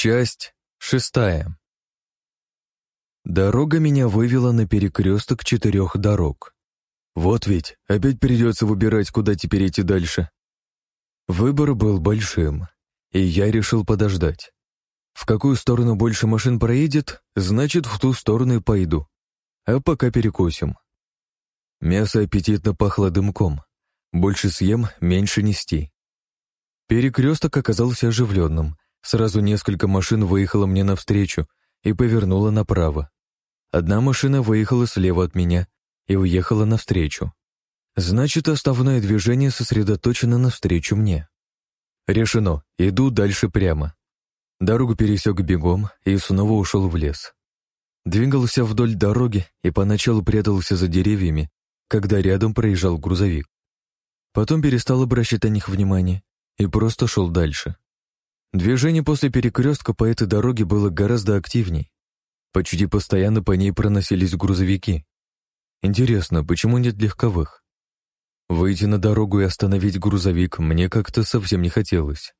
Часть шестая. Дорога меня вывела на перекресток четырех дорог. Вот ведь, опять придется выбирать, куда теперь идти дальше. Выбор был большим, и я решил подождать. В какую сторону больше машин проедет, значит, в ту сторону и пойду. А пока перекусим. Мясо аппетитно пахло дымком. Больше съем, меньше нести. Перекресток оказался оживленным. Сразу несколько машин выехало мне навстречу и повернуло направо. Одна машина выехала слева от меня и уехала навстречу. Значит, основное движение сосредоточено навстречу мне. Решено, иду дальше прямо. Дорогу пересек бегом и снова ушел в лес. Двигался вдоль дороги и поначалу прятался за деревьями, когда рядом проезжал грузовик. Потом перестал обращать на них внимание и просто шел дальше. Движение после перекрестка по этой дороге было гораздо активней. Почти постоянно по ней проносились грузовики. Интересно, почему нет легковых? Выйти на дорогу и остановить грузовик мне как-то совсем не хотелось.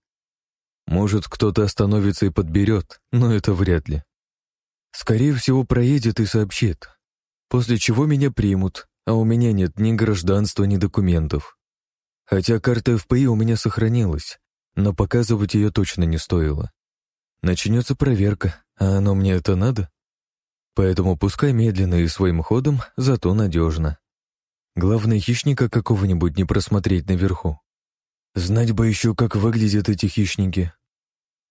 Может, кто-то остановится и подберет, но это вряд ли. Скорее всего, проедет и сообщит. После чего меня примут, а у меня нет ни гражданства, ни документов. Хотя карта ФПИ у меня сохранилась, но показывать ее точно не стоило. Начнется проверка, а оно мне это надо? Поэтому пускай медленно и своим ходом, зато надежно. Главное, хищника какого-нибудь не просмотреть наверху. Знать бы еще, как выглядят эти хищники.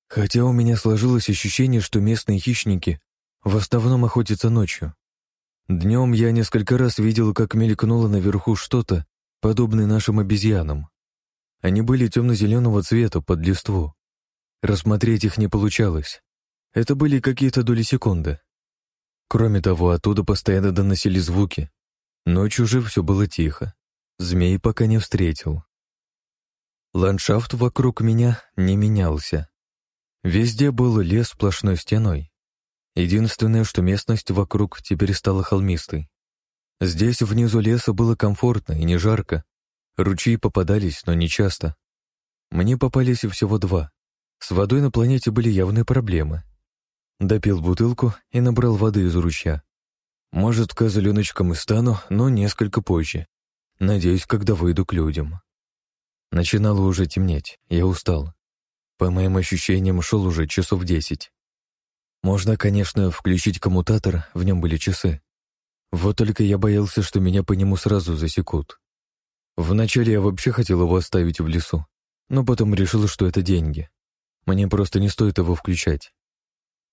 Хотя у меня сложилось ощущение, что местные хищники в основном охотятся ночью. Днем я несколько раз видел, как мелькнуло наверху что-то, подобное нашим обезьянам. Они были темно-зеленого цвета под листву. Рассмотреть их не получалось. Это были какие-то доли секунды. Кроме того, оттуда постоянно доносили звуки. Ночью же все было тихо. Змей пока не встретил. Ландшафт вокруг меня не менялся. Везде был лес сплошной стеной. Единственное, что местность вокруг теперь стала холмистой. Здесь внизу леса было комфортно и не жарко. Ручьи попадались, но не часто. Мне попались всего два. С водой на планете были явные проблемы. Допил бутылку и набрал воды из ручья. Может, козленочком и стану, но несколько позже. Надеюсь, когда выйду к людям. Начинало уже темнеть, я устал. По моим ощущениям, шел уже часов десять. Можно, конечно, включить коммутатор, в нем были часы. Вот только я боялся, что меня по нему сразу засекут. Вначале я вообще хотел его оставить в лесу, но потом решил, что это деньги. Мне просто не стоит его включать.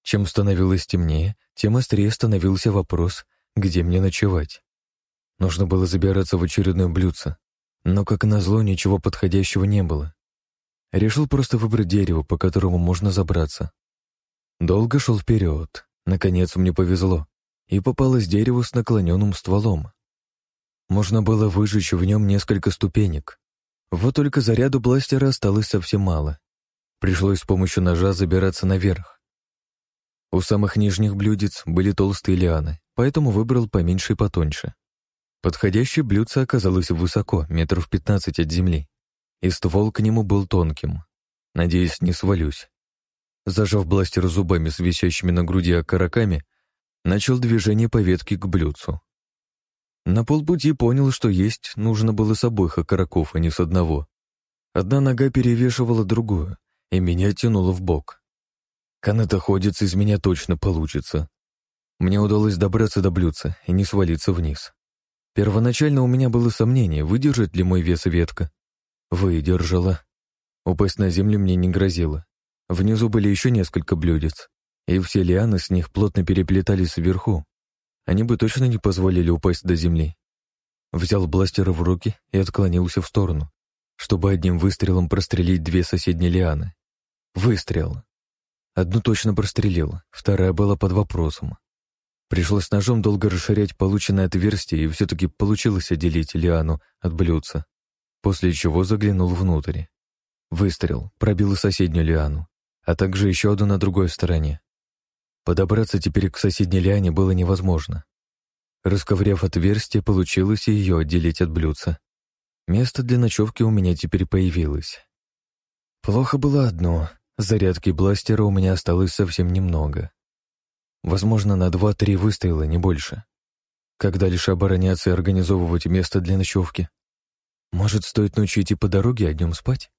Чем становилось темнее, тем острее становился вопрос, где мне ночевать. Нужно было забираться в очередное блюдце, но, как назло, ничего подходящего не было. Решил просто выбрать дерево, по которому можно забраться. Долго шел вперед. Наконец мне повезло, и попалось дерево с наклоненным стволом. Можно было выжечь в нем несколько ступенек. Вот только заряду бластера осталось совсем мало. Пришлось с помощью ножа забираться наверх. У самых нижних блюдец были толстые лианы, поэтому выбрал поменьше и потоньше. Подходящее блюдце оказалось высоко, метров пятнадцать от земли и ствол к нему был тонким. Надеюсь, не свалюсь. Зажав бластер зубами с висящими на груди окороками, начал движение по ветке к блюдцу. На полпути понял, что есть нужно было с обоих окороков, а не с одного. Одна нога перевешивала другую, и меня тянуло в бок. Канатоходец из меня точно получится. Мне удалось добраться до блюдца и не свалиться вниз. Первоначально у меня было сомнение, выдержит ли мой вес ветка, Выдержала. Упасть на землю мне не грозило. Внизу были еще несколько блюдец, и все лианы с них плотно переплетались вверху. Они бы точно не позволили упасть до земли. Взял бластер в руки и отклонился в сторону, чтобы одним выстрелом прострелить две соседние лианы. Выстрел. Одну точно прострелил, вторая была под вопросом. Пришлось ножом долго расширять полученное отверстие, и все-таки получилось отделить лиану от блюдца после чего заглянул внутрь. Выстрел, пробил соседнюю лиану, а также еще одну на другой стороне. Подобраться теперь к соседней лиане было невозможно. Расковыряв отверстие, получилось ее отделить от блюдца. Место для ночевки у меня теперь появилось. Плохо было одно. зарядки бластера у меня осталось совсем немного. Возможно, на два-три выстрела, не больше. Как дальше обороняться и организовывать место для ночевки? Может, стоит ночью идти по дороге, а днем спать?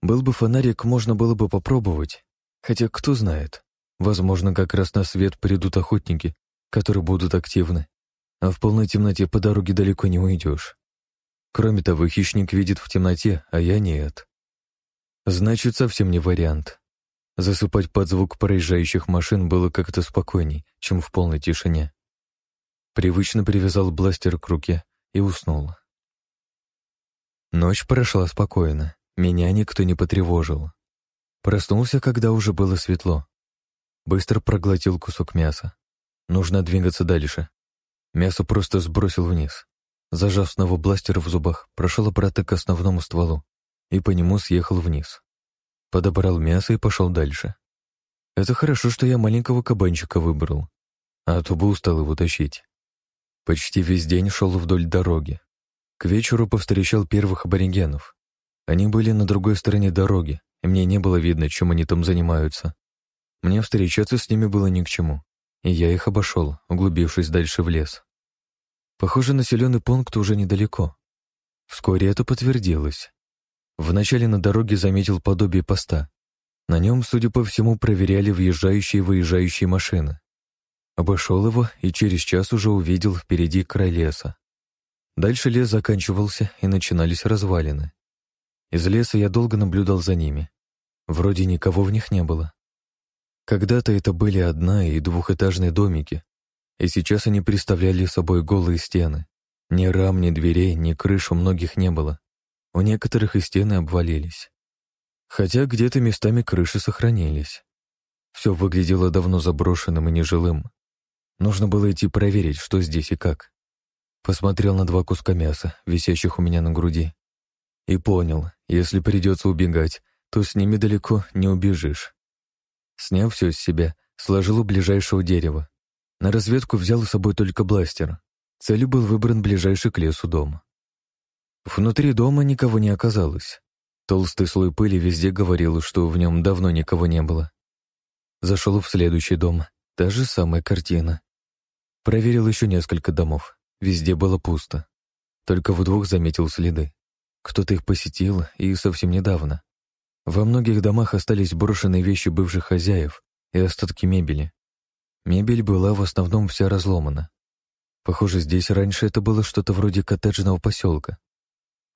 Был бы фонарик, можно было бы попробовать. Хотя, кто знает, возможно, как раз на свет придут охотники, которые будут активны. А в полной темноте по дороге далеко не уйдешь. Кроме того, хищник видит в темноте, а я нет. Значит, совсем не вариант. Засыпать под звук проезжающих машин было как-то спокойней, чем в полной тишине. Привычно привязал бластер к руке и уснул. Ночь прошла спокойно, меня никто не потревожил. Проснулся, когда уже было светло. Быстро проглотил кусок мяса. Нужно двигаться дальше. Мясо просто сбросил вниз. Зажав снова бластер в зубах, прошел обратно к основному стволу и по нему съехал вниз. Подобрал мясо и пошел дальше. Это хорошо, что я маленького кабанчика выбрал, а то бы устал его тащить. Почти весь день шел вдоль дороги. К вечеру повстречал первых аборигенов. Они были на другой стороне дороги, и мне не было видно, чем они там занимаются. Мне встречаться с ними было ни к чему, и я их обошел, углубившись дальше в лес. Похоже, населенный пункт уже недалеко. Вскоре это подтвердилось. Вначале на дороге заметил подобие поста. На нем, судя по всему, проверяли въезжающие и выезжающие машины. Обошел его и через час уже увидел впереди край леса. Дальше лес заканчивался, и начинались развалины. Из леса я долго наблюдал за ними. Вроде никого в них не было. Когда-то это были одна- и двухэтажные домики, и сейчас они представляли собой голые стены. Ни рам, ни дверей, ни крыш у многих не было. У некоторых и стены обвалились. Хотя где-то местами крыши сохранились. Все выглядело давно заброшенным и нежилым. Нужно было идти проверить, что здесь и как. Посмотрел на два куска мяса, висящих у меня на груди. И понял, если придется убегать, то с ними далеко не убежишь. Сняв все с себя, сложил у ближайшего дерева. На разведку взял с собой только бластер. Целью был выбран ближайший к лесу дом. Внутри дома никого не оказалось. Толстый слой пыли везде говорил, что в нем давно никого не было. Зашел в следующий дом. Та же самая картина. Проверил еще несколько домов. Везде было пусто. Только в двух заметил следы. Кто-то их посетил, и совсем недавно. Во многих домах остались брошенные вещи бывших хозяев и остатки мебели. Мебель была в основном вся разломана. Похоже, здесь раньше это было что-то вроде коттеджного поселка.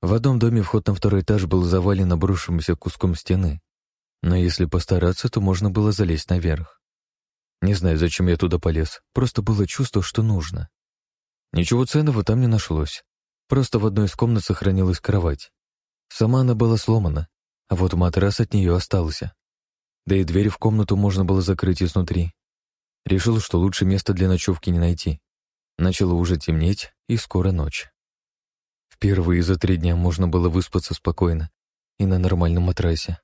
В одном доме вход на второй этаж был завален обрушившимся куском стены. Но если постараться, то можно было залезть наверх. Не знаю, зачем я туда полез, просто было чувство, что нужно. Ничего ценного там не нашлось. Просто в одной из комнат сохранилась кровать. Сама она была сломана, а вот матрас от нее остался. Да и дверь в комнату можно было закрыть изнутри. Решил, что лучше места для ночевки не найти. Начало уже темнеть, и скоро ночь. Впервые за три дня можно было выспаться спокойно и на нормальном матрасе.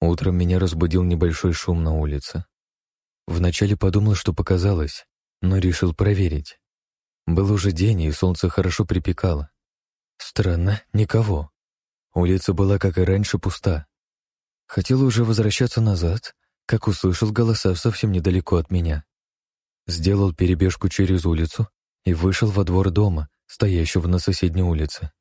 Утром меня разбудил небольшой шум на улице. Вначале подумал, что показалось, но решил проверить. Был уже день, и солнце хорошо припекало. Странно, никого. Улица была, как и раньше, пуста. Хотел уже возвращаться назад, как услышал голоса совсем недалеко от меня. Сделал перебежку через улицу и вышел во двор дома, стоящего на соседней улице.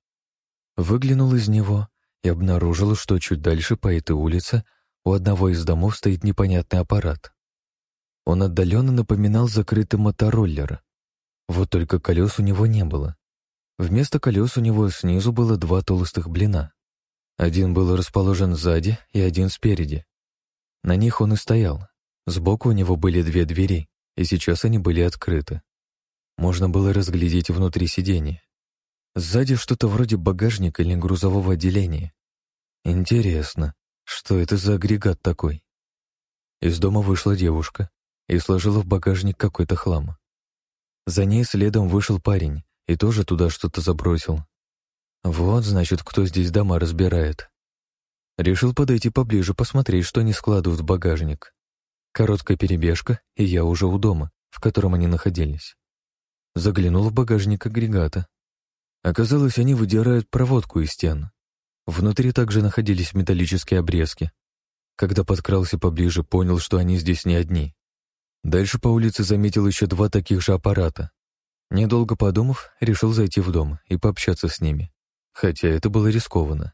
Выглянул из него и обнаружил, что чуть дальше по этой улице у одного из домов стоит непонятный аппарат. Он отдаленно напоминал закрытый мотороллер. Вот только колес у него не было. Вместо колес у него снизу было два толстых блина. Один был расположен сзади и один спереди. На них он и стоял. Сбоку у него были две двери, и сейчас они были открыты. Можно было разглядеть внутри сиденья. Сзади что-то вроде багажника или грузового отделения. Интересно, что это за агрегат такой? Из дома вышла девушка и сложила в багажник какой-то хлам. За ней следом вышел парень и тоже туда что-то забросил. Вот, значит, кто здесь дома разбирает. Решил подойти поближе, посмотреть, что они складывают в багажник. Короткая перебежка, и я уже у дома, в котором они находились. Заглянул в багажник агрегата. Оказалось, они выдирают проводку из стен. Внутри также находились металлические обрезки. Когда подкрался поближе, понял, что они здесь не одни. Дальше по улице заметил еще два таких же аппарата. Недолго подумав, решил зайти в дом и пообщаться с ними, хотя это было рискованно.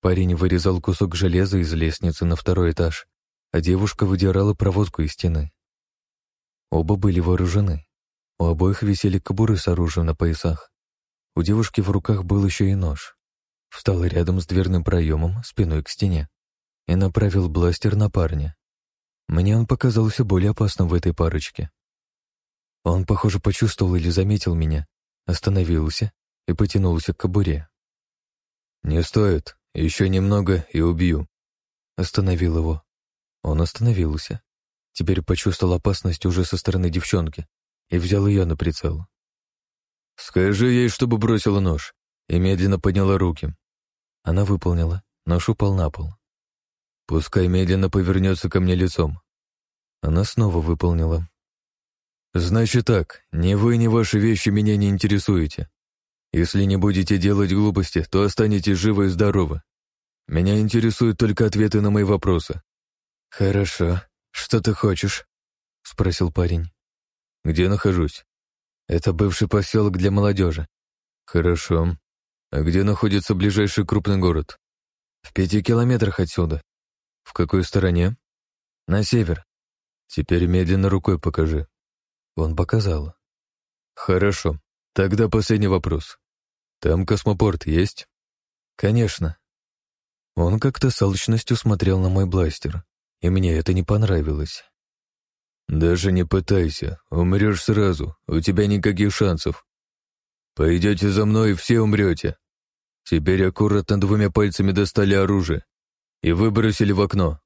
Парень вырезал кусок железа из лестницы на второй этаж, а девушка выдирала проводку из стены. Оба были вооружены. У обоих висели кобуры с оружием на поясах. У девушки в руках был еще и нож. Встал рядом с дверным проемом, спиной к стене, и направил бластер на парня. Мне он показался более опасным в этой парочке. Он, похоже, почувствовал или заметил меня, остановился и потянулся к кобуре. «Не стоит, еще немного и убью», — остановил его. Он остановился. Теперь почувствовал опасность уже со стороны девчонки и взял ее на прицел. «Скажи ей, чтобы бросила нож», и медленно подняла руки. Она выполнила, нож упал на пол. Пускай медленно повернется ко мне лицом. Она снова выполнила. Значит так, ни вы, ни ваши вещи меня не интересуете. Если не будете делать глупости, то останетесь живы и здоровы. Меня интересуют только ответы на мои вопросы. Хорошо. Что ты хочешь? Спросил парень. Где нахожусь? Это бывший поселок для молодежи. Хорошо. А где находится ближайший крупный город? В пяти километрах отсюда. «В какой стороне?» «На север». «Теперь медленно рукой покажи». Он показал. «Хорошо. Тогда последний вопрос. Там космопорт есть?» «Конечно». Он как-то с алчностью смотрел на мой бластер, и мне это не понравилось. «Даже не пытайся, умрешь сразу, у тебя никаких шансов. Пойдете за мной, и все умрете. Теперь аккуратно двумя пальцами достали оружие и выбросили в окно.